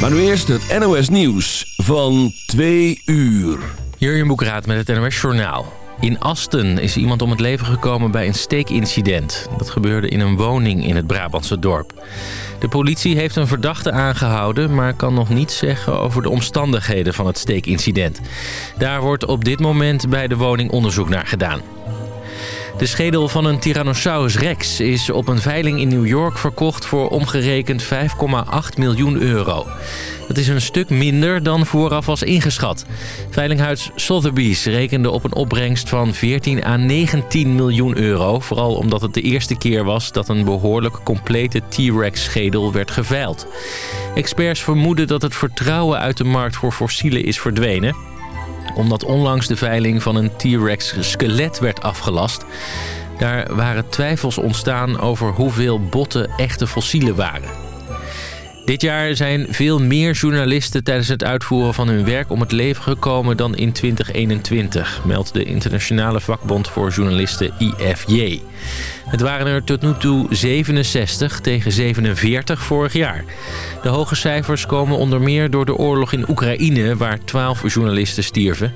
Maar nu eerst het NOS Nieuws van 2 uur. Jurjen Boekraat met het NOS Journaal. In Asten is iemand om het leven gekomen bij een steekincident. Dat gebeurde in een woning in het Brabantse dorp. De politie heeft een verdachte aangehouden... maar kan nog niets zeggen over de omstandigheden van het steekincident. Daar wordt op dit moment bij de woning onderzoek naar gedaan. De schedel van een Tyrannosaurus rex is op een veiling in New York verkocht voor omgerekend 5,8 miljoen euro. Dat is een stuk minder dan vooraf was ingeschat. Veilinghuis Sotheby's rekende op een opbrengst van 14 à 19 miljoen euro. Vooral omdat het de eerste keer was dat een behoorlijk complete T-Rex schedel werd geveild. Experts vermoeden dat het vertrouwen uit de markt voor fossielen is verdwenen omdat onlangs de veiling van een T-Rex skelet werd afgelast. Daar waren twijfels ontstaan over hoeveel botten echte fossielen waren. Dit jaar zijn veel meer journalisten tijdens het uitvoeren van hun werk om het leven gekomen dan in 2021, meldt de internationale vakbond voor journalisten IFJ. Het waren er tot nu toe 67 tegen 47 vorig jaar. De hoge cijfers komen onder meer door de oorlog in Oekraïne... waar 12 journalisten stierven.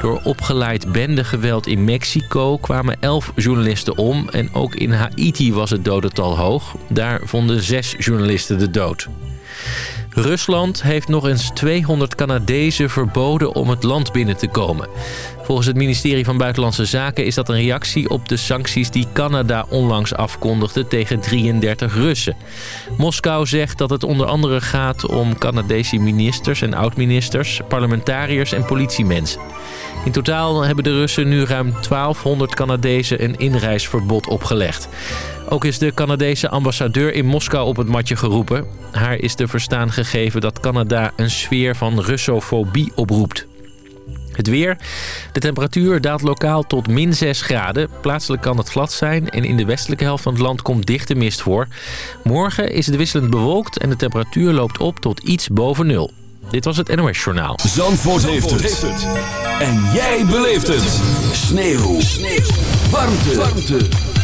Door opgeleid bendegeweld in Mexico kwamen 11 journalisten om... en ook in Haiti was het dodental hoog. Daar vonden 6 journalisten de dood. Rusland heeft nog eens 200 Canadezen verboden om het land binnen te komen. Volgens het ministerie van Buitenlandse Zaken is dat een reactie op de sancties die Canada onlangs afkondigde tegen 33 Russen. Moskou zegt dat het onder andere gaat om Canadese ministers en oud-ministers, parlementariërs en politiemensen. In totaal hebben de Russen nu ruim 1200 Canadezen een inreisverbod opgelegd. Ook is de Canadese ambassadeur in Moskou op het matje geroepen. Haar is te verstaan gegeven dat Canada een sfeer van Russofobie oproept. Het weer. De temperatuur daalt lokaal tot min 6 graden. Plaatselijk kan het glad zijn en in de westelijke helft van het land komt dichte mist voor. Morgen is het wisselend bewolkt en de temperatuur loopt op tot iets boven nul. Dit was het NOS Journaal. Zandvoort, Zandvoort heeft, het. En jij beleeft het. Sneeuw. Sneeuw. Warmte. Warmte.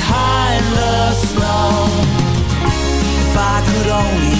behind the snow. If I could only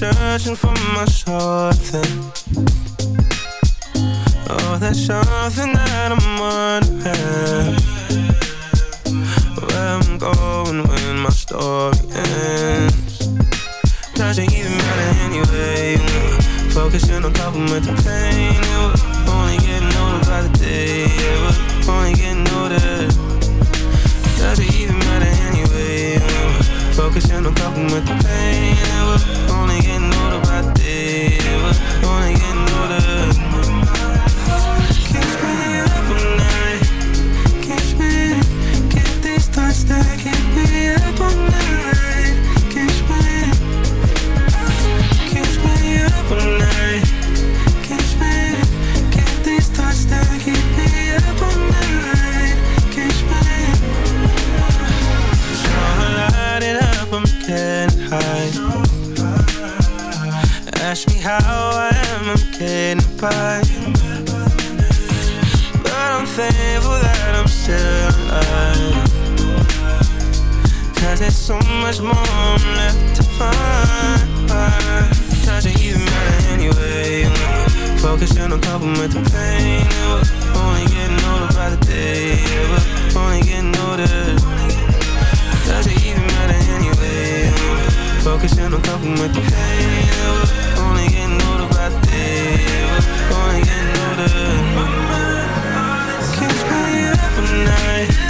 searching for my something. Oh, there's something night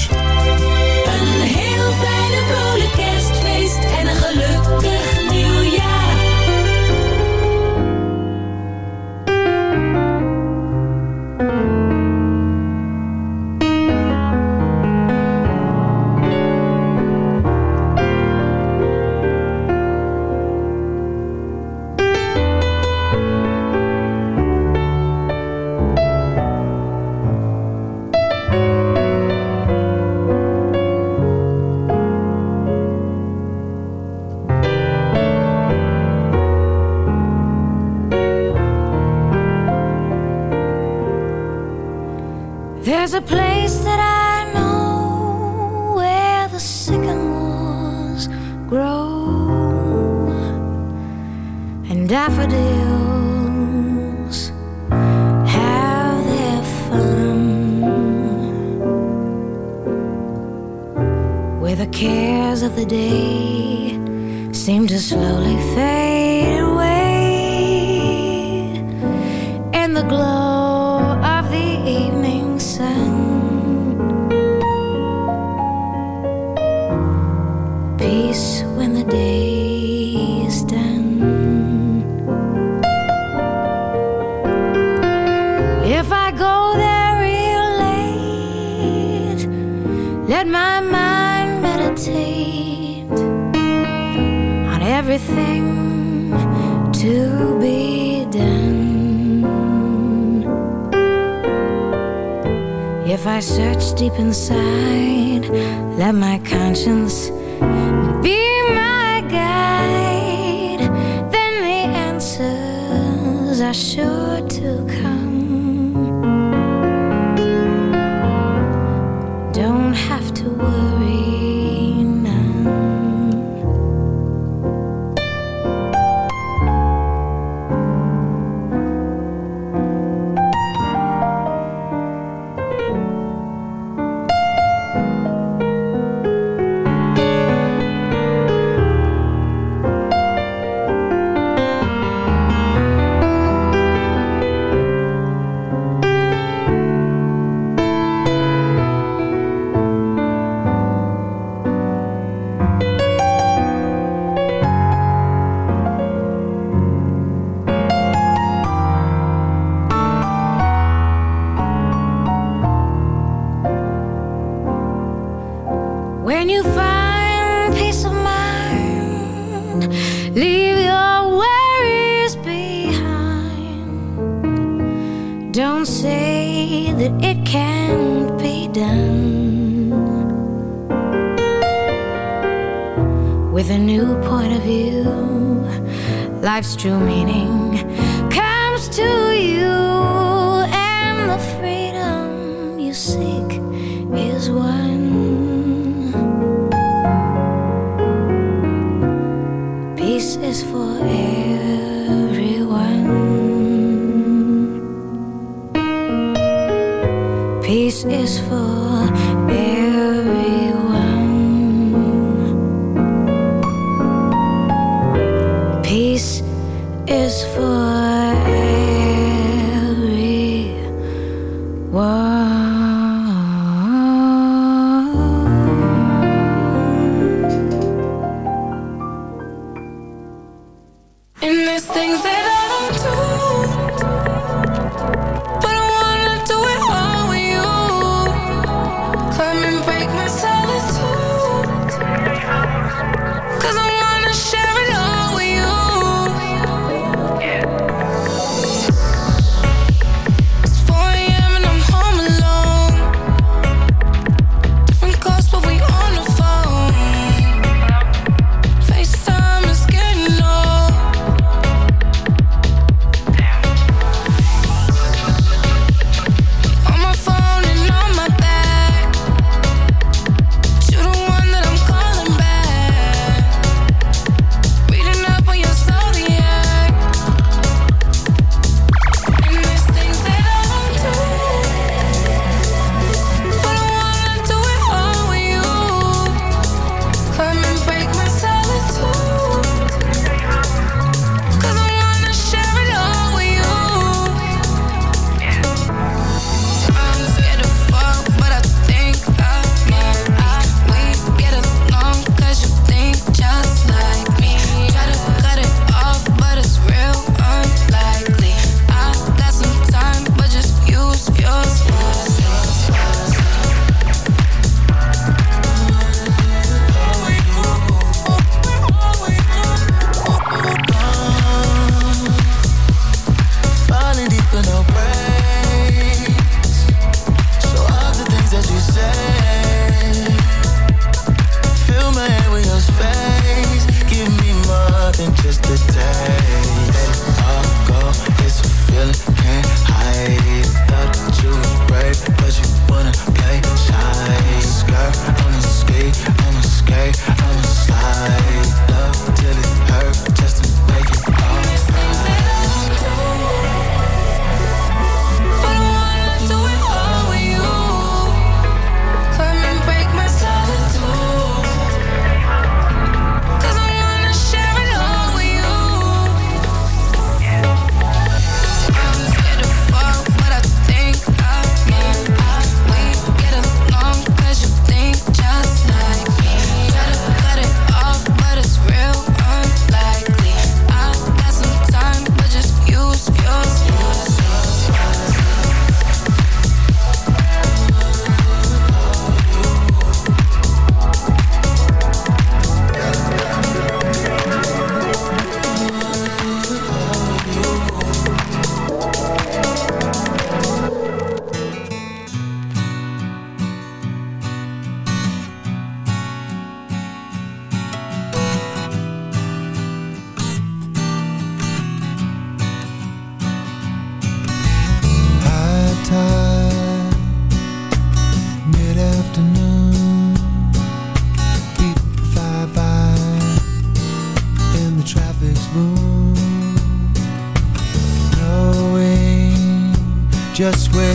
The day. Seemed to slowly fade. inside. find peace of mind. Leave your worries behind. Don't say that it can't be done. With a new point of view, life's true meaning comes to you, and the freedom you seek is one. this is for